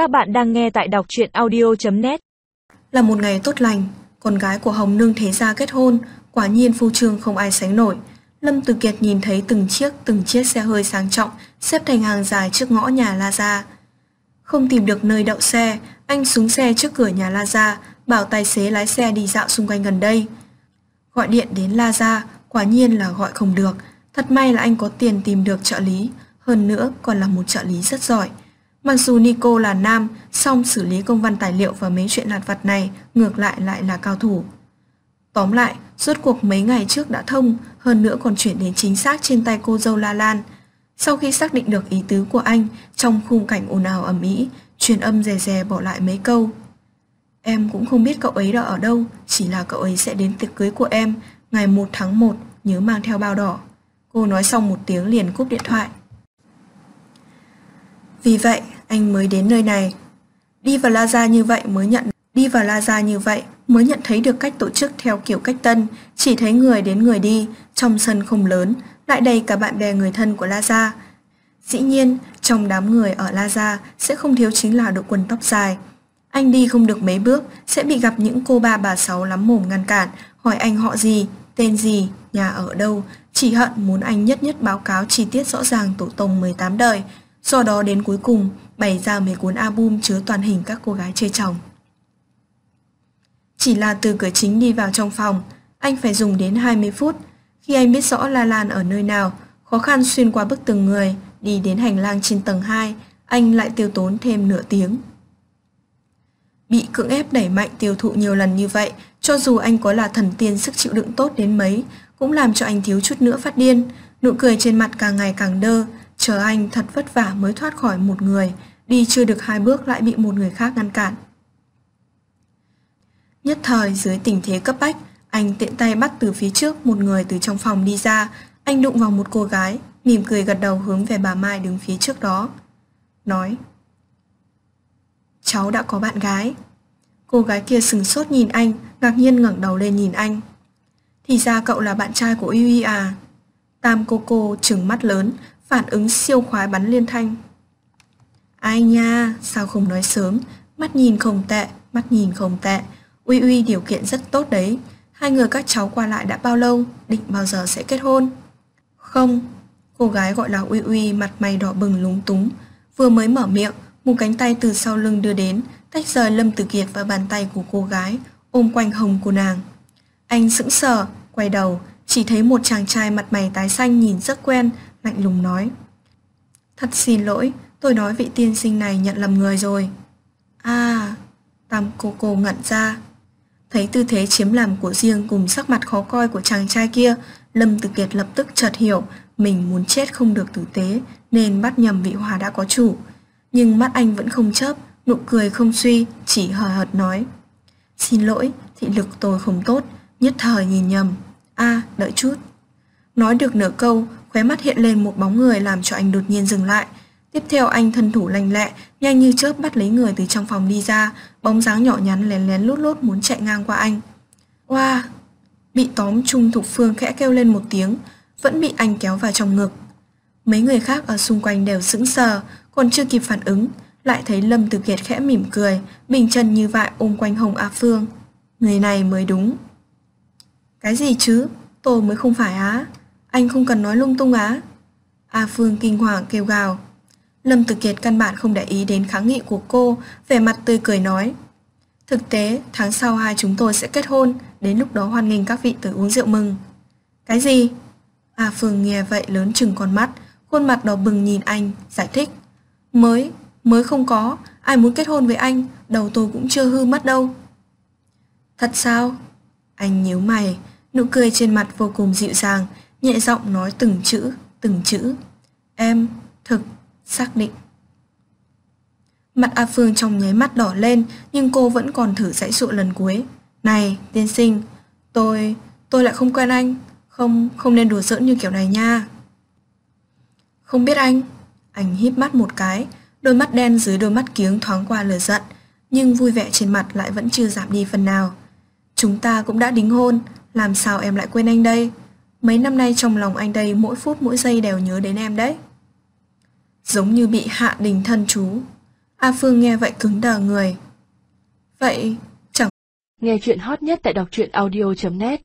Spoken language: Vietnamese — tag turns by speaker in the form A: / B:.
A: Các bạn đang nghe tại đọc truyện audio.net
B: Là một ngày tốt lành, con gái của Hồng Nương Thế Gia kết hôn, quả nhiên phu trương không ai sánh nổi. Lâm Từ Kiệt nhìn thấy từng chiếc từng chiếc xe hơi sang trọng xếp thành hàng dài trước ngõ nhà La Gia. Không tìm được nơi đậu xe, anh xuống xe trước cửa nhà La Gia, bảo tài xế lái xe đi dạo xung quanh gần đây. Gọi điện đến La Gia, quả nhiên là gọi không được. Thật may là anh có tiền tìm được trợ lý, hơn nữa còn là một trợ lý rất giỏi. Mặc dù Nico là nam, song xử lý công văn tài liệu và mấy chuyện lặt vặt này ngược lại lại là cao thủ. Tóm lại, rốt cuộc mấy ngày trước đã thông, hơn nữa còn chuyển đến chính xác trên tay cô dâu La Lan. Sau khi xác định được ý tứ của anh, trong khung cảnh ồn ào ầm ĩ, truyền âm rè rè bỏ lại mấy câu. Em cũng không biết cậu ấy đã ở đâu, chỉ là cậu ấy sẽ đến tiệc cưới của em, ngày 1 tháng 1, nhớ mang theo bao đỏ. Cô nói xong một tiếng liền cúp điện thoại. Vì vậy, anh mới đến nơi này. Đi vào La Gia như vậy mới nhận đi vào La Gia như vậy mới nhận thấy được cách tổ chức theo kiểu cách tân, chỉ thấy người đến người đi, trong sân không lớn, lại đầy cả bạn bè người thân của La Gia. Dĩ nhiên, trong đám người ở La Gia sẽ không thiếu chính là đội quần tóc dài. Anh đi không được mấy bước sẽ bị gặp những cô ba bà sáu lắm mồm ngăn cản, hỏi anh họ gì, tên gì, nhà ở đâu, chỉ hận muốn anh nhất nhất báo cáo chi tiết rõ ràng tổ tông 18 đời, do đó đến cuối cùng bày ra mấy cuốn album chứa toàn hình các cô gái chơi chồng. Chỉ là từ cửa chính đi vào trong phòng, anh phải dùng đến 20 phút. Khi anh biết rõ La Lan ở nơi nào, khó khăn xuyên qua bức tường người, đi đến hành lang trên tầng 2, anh lại tiêu tốn thêm nửa tiếng. Bị cưỡng ép đẩy mạnh tiêu thụ nhiều lần như vậy, cho dù anh có là thần tiên sức chịu đựng tốt đến mấy, cũng làm cho anh thiếu chút nữa phát điên, nụ cười trên mặt càng ngày càng đơ, chờ anh thật vất vả mới thoát khỏi một người, đi chưa được hai bước lại bị một người khác ngăn cản. Nhất thời dưới tình thế cấp bách, anh tiện tay bắt từ phía trước một người từ trong phòng đi ra, anh đụng vào một cô gái, mỉm cười gật đầu hướng về bà Mai đứng phía trước đó. Nói Cháu đã có bạn gái. Cô gái kia sừng sốt nhìn anh, ngạc nhiên ngẩng đầu lên nhìn anh. Thì ra cậu là bạn trai của Yui à? Tam cô cô trừng mắt lớn, phản ứng siêu khoái bắn liên thanh. Ai nha, sao không nói sớm, mắt nhìn không tệ, mắt nhìn không tệ. Uy Uy điều kiện rất tốt đấy. Hai người các cháu qua lại đã bao lâu, định bao giờ sẽ kết hôn? Không, cô gái gọi là Uy Uy mặt mày đỏ bừng lúng túng. Vừa mới mở miệng, một cánh tay từ sau lưng đưa đến, tách rời Lâm Tử Kiệt và bàn tay của cô gái, ôm quanh hồng của nàng. Anh sững sờ, quay đầu, chỉ thấy một chàng trai mặt mày tái xanh nhìn rất quen, lạnh lùng nói. Thật xin lỗi, tôi nói vị tiên sinh này nhận lầm người rồi. À, tam cô cô ngẩn ra. Thấy tư thế chiếm làm của riêng cùng sắc mặt khó coi của chàng trai kia, Lâm Tử Kiệt lập tức chợt hiểu mình muốn chết không được tử tế nên bắt nhầm vị hòa đã có chủ. Nhưng mắt anh vẫn không chớp, nụ cười không suy, chỉ hờ hợt nói. Xin lỗi, thị lực tôi không tốt, nhất thời nhìn nhầm. a đợi chút. Nói được nửa câu, khóe mắt hiện lên một bóng người làm cho anh đột nhiên dừng lại. Tiếp theo anh thân thủ lành lẹ, nhanh như chớp bắt lấy người từ trong phòng đi ra, bóng dáng nhỏ nhắn lén lén lút lút muốn chạy ngang qua anh. Wow! Bị tóm Trung Thục Phương khẽ kêu lên một tiếng, vẫn bị anh kéo vào trong ngực. Mấy người khác ở xung quanh đều sững sờ, còn chưa kịp phản ứng, lại thấy Lâm Tử Kiệt khẽ mỉm cười, bình chân như vậy ôm quanh Hồng A Phương. Người này mới đúng. Cái gì chứ? Tôi mới không phải á. Anh không cần nói lung tung á. A Phương kinh hoàng kêu gào. Lâm Tử Kiệt căn bản không để ý đến kháng nghị của cô, vẻ mặt tươi cười nói. Thực tế, tháng sau hai chúng tôi sẽ kết hôn, đến lúc đó hoan nghênh các vị tới uống rượu mừng. Cái gì? A Phương nghe vậy lớn chừng con mắt, khuôn mặt đỏ bừng nhìn anh, giải thích. Mới, mới không có, ai muốn kết hôn với anh, đầu tôi cũng chưa hư mất đâu. Thật sao? Anh nhíu mày, nụ cười trên mặt vô cùng dịu dàng, nhẹ giọng nói từng chữ, từng chữ. Em, thực, xác định. Mặt A Phương trong nháy mắt đỏ lên, nhưng cô vẫn còn thử dãy dụ lần cuối. Này, tiên sinh, tôi, tôi lại không quen anh, không, không nên đùa giỡn như kiểu này nha. Không biết anh, anh híp mắt một cái, đôi mắt đen dưới đôi mắt kiếng thoáng qua lửa giận, nhưng vui vẻ trên mặt lại vẫn chưa giảm đi phần nào. Chúng ta cũng đã đính hôn, làm sao em lại quên anh đây? Mấy năm nay trong lòng anh đây mỗi phút mỗi giây đều nhớ đến em đấy. Giống như bị hạ đình thân chú. A Phương nghe vậy cứng đờ người. Vậy, chẳng
A: Nghe chuyện hot nhất tại đọc truyện audio.net